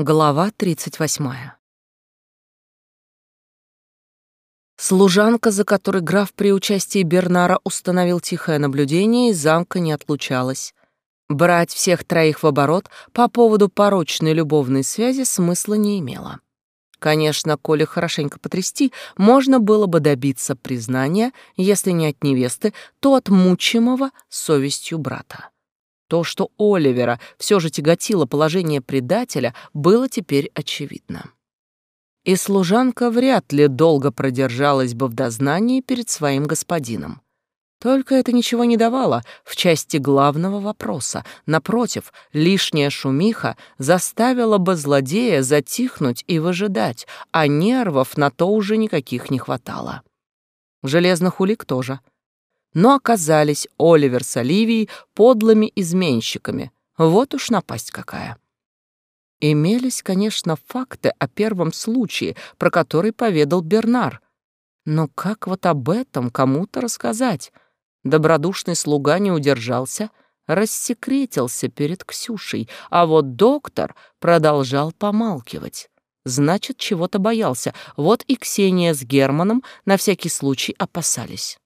Глава 38. Служанка, за которой граф при участии Бернара установил тихое наблюдение, из замка не отлучалась. Брать всех троих в оборот по поводу порочной любовной связи смысла не имело. Конечно, коли хорошенько потрясти, можно было бы добиться признания, если не от невесты, то от мучимого совестью брата. То, что Оливера все же тяготило положение предателя, было теперь очевидно. И служанка вряд ли долго продержалась бы в дознании перед своим господином. Только это ничего не давало в части главного вопроса. Напротив, лишняя шумиха заставила бы злодея затихнуть и выжидать, а нервов на то уже никаких не хватало. Железных улик тоже — но оказались Оливер с Оливией подлыми изменщиками. Вот уж напасть какая. Имелись, конечно, факты о первом случае, про который поведал Бернар. Но как вот об этом кому-то рассказать? Добродушный слуга не удержался, рассекретился перед Ксюшей, а вот доктор продолжал помалкивать. Значит, чего-то боялся. Вот и Ксения с Германом на всякий случай опасались.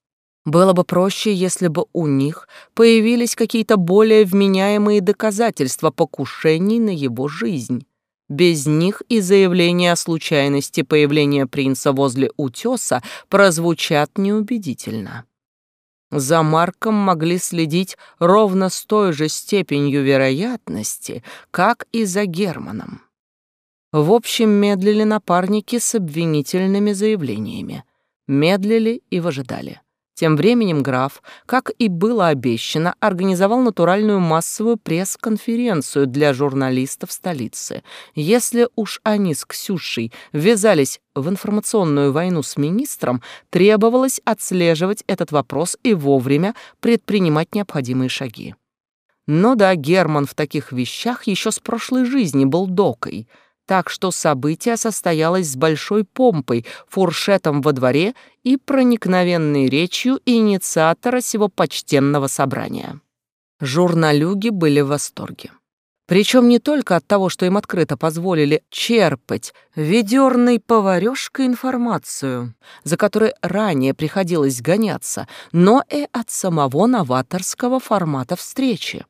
Было бы проще, если бы у них появились какие-то более вменяемые доказательства покушений на его жизнь. Без них и заявления о случайности появления принца возле утеса прозвучат неубедительно. За Марком могли следить ровно с той же степенью вероятности, как и за Германом. В общем, медлили напарники с обвинительными заявлениями. Медлили и выжидали. Тем временем граф, как и было обещано, организовал натуральную массовую пресс-конференцию для журналистов столицы. Если уж они с Ксюшей ввязались в информационную войну с министром, требовалось отслеживать этот вопрос и вовремя предпринимать необходимые шаги. Но да, Герман в таких вещах еще с прошлой жизни был докой — так что событие состоялось с большой помпой, фуршетом во дворе и проникновенной речью инициатора сего почтенного собрания. Журналюги были в восторге. Причем не только от того, что им открыто позволили черпать ведерной поварёшкой информацию, за которой ранее приходилось гоняться, но и от самого новаторского формата встречи.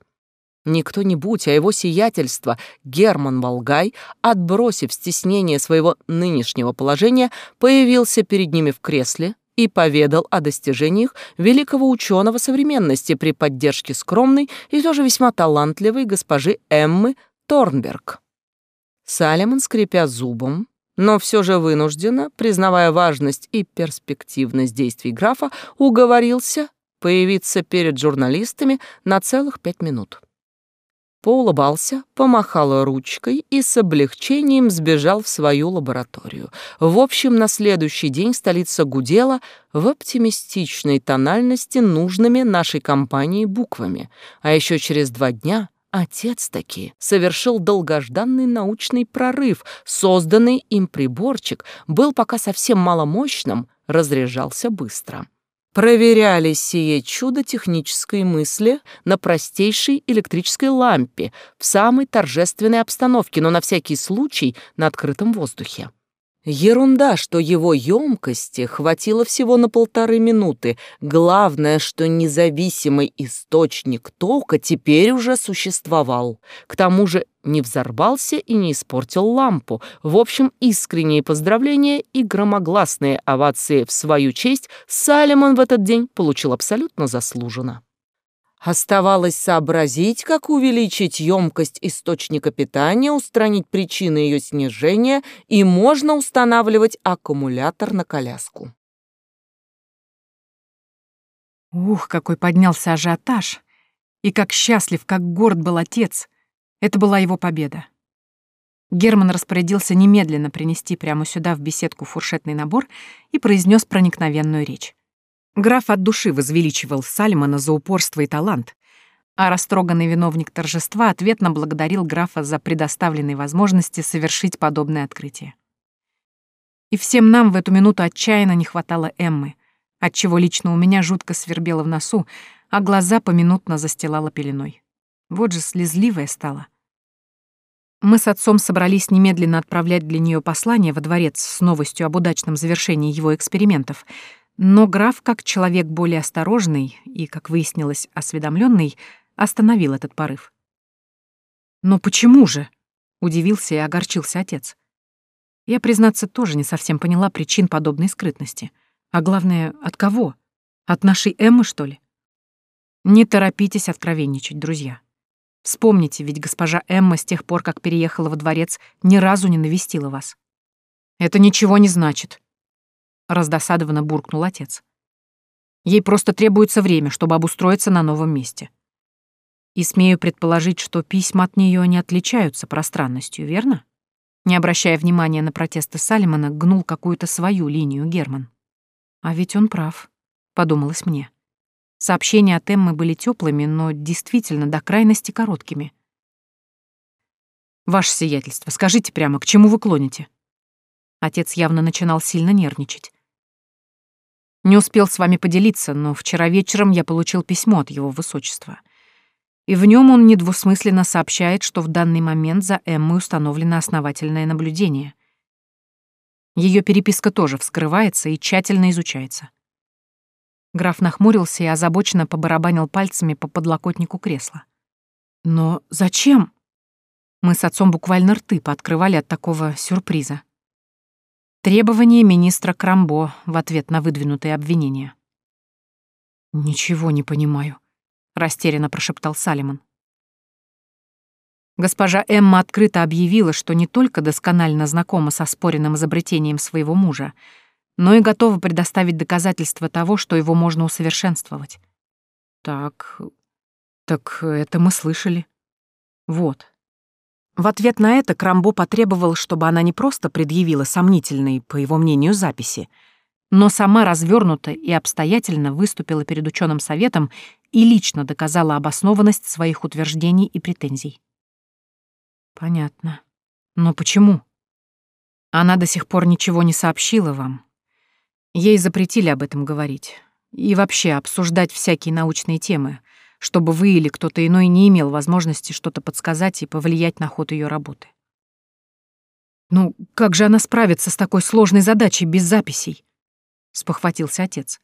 Не кто-нибудь, а его сиятельство Герман Волгай, отбросив стеснение своего нынешнего положения, появился перед ними в кресле и поведал о достижениях великого ученого современности при поддержке скромной и тоже весьма талантливой госпожи Эммы Торнберг. Салемон, скрипя зубом, но все же вынужденно, признавая важность и перспективность действий графа, уговорился появиться перед журналистами на целых пять минут поулыбался, помахал ручкой и с облегчением сбежал в свою лабораторию. В общем, на следующий день столица гудела в оптимистичной тональности нужными нашей компании буквами. А еще через два дня отец таки совершил долгожданный научный прорыв. Созданный им приборчик был пока совсем маломощным, разряжался быстро проверяли сие чудо технической мысли на простейшей электрической лампе в самой торжественной обстановке, но на всякий случай на открытом воздухе. Ерунда, что его емкости хватило всего на полторы минуты. Главное, что независимый источник тока теперь уже существовал. К тому же не взорвался и не испортил лампу. В общем, искренние поздравления и громогласные овации в свою честь Салемон в этот день получил абсолютно заслуженно. Оставалось сообразить, как увеличить емкость источника питания, устранить причины ее снижения, и можно устанавливать аккумулятор на коляску. Ух, какой поднялся ажиотаж! И как счастлив, как горд был отец! Это была его победа. Герман распорядился немедленно принести прямо сюда в беседку фуршетный набор и произнес проникновенную речь. Граф от души возвеличивал Сальмана за упорство и талант, а растроганный виновник торжества ответно благодарил графа за предоставленные возможности совершить подобное открытие. И всем нам в эту минуту отчаянно не хватало Эммы, отчего лично у меня жутко свербело в носу, а глаза поминутно застилала пеленой. Вот же слезливая стала. Мы с отцом собрались немедленно отправлять для нее послание во дворец с новостью об удачном завершении его экспериментов, но граф, как человек более осторожный и, как выяснилось, осведомленный, остановил этот порыв. «Но почему же?» — удивился и огорчился отец. Я, признаться, тоже не совсем поняла причин подобной скрытности. А главное, от кого? От нашей Эммы, что ли? Не торопитесь откровенничать, друзья. Вспомните, ведь госпожа Эмма с тех пор, как переехала во дворец, ни разу не навестила вас. Это ничего не значит, раздосадованно буркнул отец. Ей просто требуется время, чтобы обустроиться на новом месте. И смею предположить, что письма от нее не отличаются пространностью, верно? Не обращая внимания на протесты Салимона, гнул какую-то свою линию Герман. А ведь он прав, подумалось мне. Сообщения от Эммы были теплыми, но действительно до крайности короткими. «Ваше сиятельство, скажите прямо, к чему вы клоните?» Отец явно начинал сильно нервничать. «Не успел с вами поделиться, но вчера вечером я получил письмо от его высочества — и в нем он недвусмысленно сообщает, что в данный момент за Эммой установлено основательное наблюдение. Ее переписка тоже вскрывается и тщательно изучается. Граф нахмурился и озабоченно побарабанил пальцами по подлокотнику кресла. «Но зачем?» Мы с отцом буквально рты пооткрывали от такого сюрприза. Требование министра Крамбо в ответ на выдвинутые обвинения. «Ничего не понимаю», — растерянно прошептал Салимон. Госпожа Эмма открыто объявила, что не только досконально знакома со споренным изобретением своего мужа, но и готова предоставить доказательства того, что его можно усовершенствовать. Так, так это мы слышали. Вот. В ответ на это Крамбо потребовал, чтобы она не просто предъявила сомнительные, по его мнению, записи, но сама развернуто и обстоятельно выступила перед ученым советом и лично доказала обоснованность своих утверждений и претензий. Понятно. Но почему? Она до сих пор ничего не сообщила вам. Ей запретили об этом говорить. И вообще обсуждать всякие научные темы, чтобы вы или кто-то иной не имел возможности что-то подсказать и повлиять на ход ее работы. Ну, как же она справится с такой сложной задачей без записей? — спохватился отец.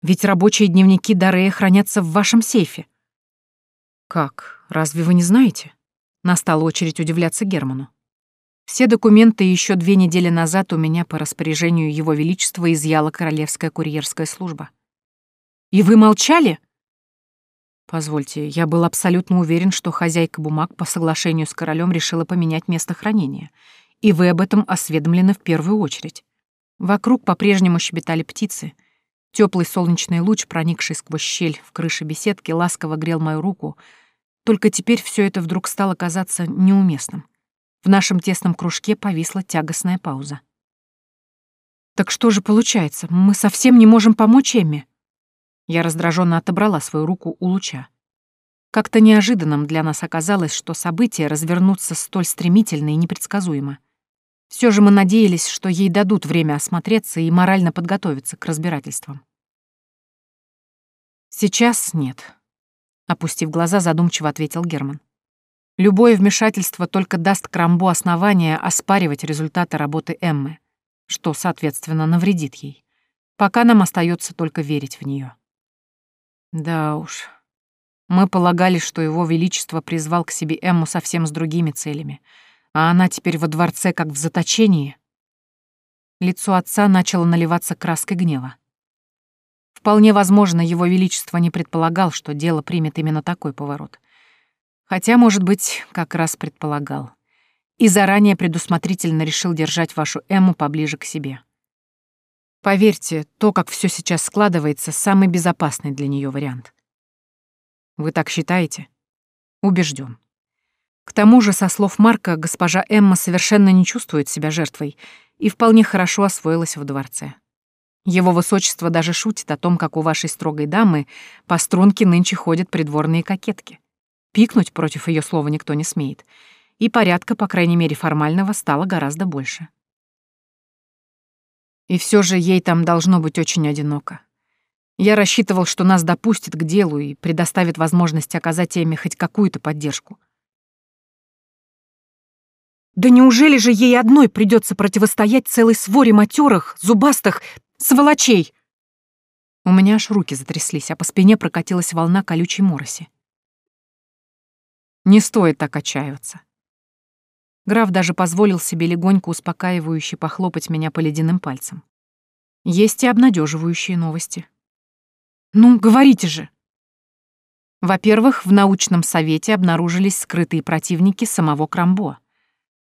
«Ведь рабочие дневники Дарея хранятся в вашем сейфе». «Как? Разве вы не знаете?» Настала очередь удивляться Герману. Все документы еще две недели назад у меня по распоряжению Его Величества изъяла Королевская курьерская служба. «И вы молчали?» Позвольте, я был абсолютно уверен, что хозяйка бумаг по соглашению с королем решила поменять место хранения, и вы об этом осведомлены в первую очередь. Вокруг по-прежнему щебетали птицы. Теплый солнечный луч, проникший сквозь щель в крыше беседки, ласково грел мою руку. Только теперь все это вдруг стало казаться неуместным. В нашем тесном кружке повисла тягостная пауза. «Так что же получается, мы совсем не можем помочь Эмме?» Я раздраженно отобрала свою руку у луча. Как-то неожиданным для нас оказалось, что события развернутся столь стремительно и непредсказуемо. Все же мы надеялись, что ей дадут время осмотреться и морально подготовиться к разбирательствам. Сейчас нет. Опустив глаза, задумчиво ответил Герман. Любое вмешательство только даст Крамбу основания оспаривать результаты работы Эммы, что, соответственно, навредит ей. Пока нам остается только верить в нее. Да уж. Мы полагали, что его величество призвал к себе Эмму совсем с другими целями — а она теперь во дворце, как в заточении. Лицо отца начало наливаться краской гнева. Вполне возможно, его величество не предполагал, что дело примет именно такой поворот. Хотя, может быть, как раз предполагал. И заранее предусмотрительно решил держать вашу Эмму поближе к себе. Поверьте, то, как все сейчас складывается, самый безопасный для нее вариант. Вы так считаете? Убежден. К тому же, со слов Марка, госпожа Эмма совершенно не чувствует себя жертвой и вполне хорошо освоилась в дворце. Его высочество даже шутит о том, как у вашей строгой дамы по струнке нынче ходят придворные кокетки. Пикнуть против ее слова никто не смеет, и порядка, по крайней мере формального, стало гораздо больше. И все же ей там должно быть очень одиноко. Я рассчитывал, что нас допустит к делу и предоставит возможность оказать Эмме хоть какую-то поддержку. Да неужели же ей одной придется противостоять целой своре матерых, зубастых, сволочей? У меня аж руки затряслись, а по спине прокатилась волна колючей мороси. Не стоит так отчаиваться. Граф даже позволил себе легонько успокаивающе похлопать меня по ледяным пальцам. Есть и обнадеживающие новости. «Ну, говорите же!» Во-первых, в научном совете обнаружились скрытые противники самого Крамбо.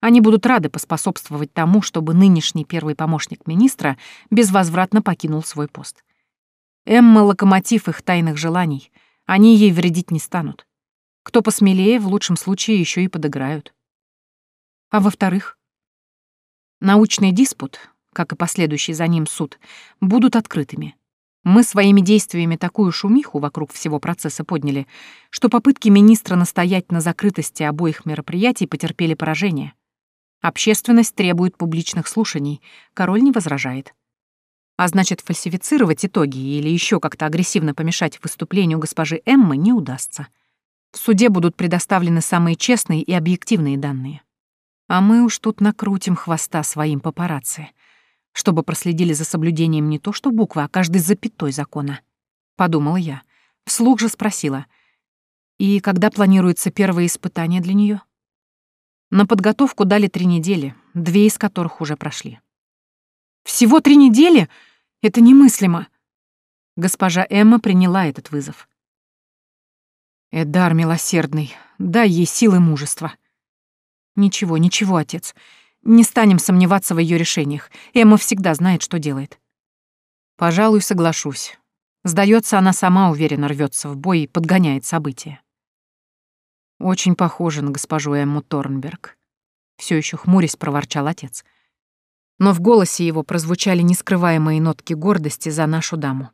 Они будут рады поспособствовать тому, чтобы нынешний первый помощник министра безвозвратно покинул свой пост. Эмма — локомотив их тайных желаний. Они ей вредить не станут. Кто посмелее, в лучшем случае еще и подыграют. А во-вторых, научный диспут, как и последующий за ним суд, будут открытыми. Мы своими действиями такую шумиху вокруг всего процесса подняли, что попытки министра настоять на закрытости обоих мероприятий потерпели поражение. Общественность требует публичных слушаний, король не возражает. А значит, фальсифицировать итоги или еще как-то агрессивно помешать выступлению госпожи Эммы не удастся. В суде будут предоставлены самые честные и объективные данные. А мы уж тут накрутим хвоста своим папарацци, чтобы проследили за соблюдением не то что буквы, а каждой запятой закона. Подумала я. Вслух же спросила. И когда планируется первое испытание для нее? На подготовку дали три недели, две из которых уже прошли. Всего три недели? Это немыслимо. Госпожа Эмма приняла этот вызов. Эдар милосердный, дай ей силы мужества. Ничего, ничего, отец. Не станем сомневаться в ее решениях. Эмма всегда знает, что делает. Пожалуй, соглашусь. Сдается, она сама уверенно рвется в бой и подгоняет события. Очень похоже на госпожу Эмму Торнберг. Все еще хмурясь проворчал отец но в голосе его прозвучали нескрываемые нотки гордости за нашу даму.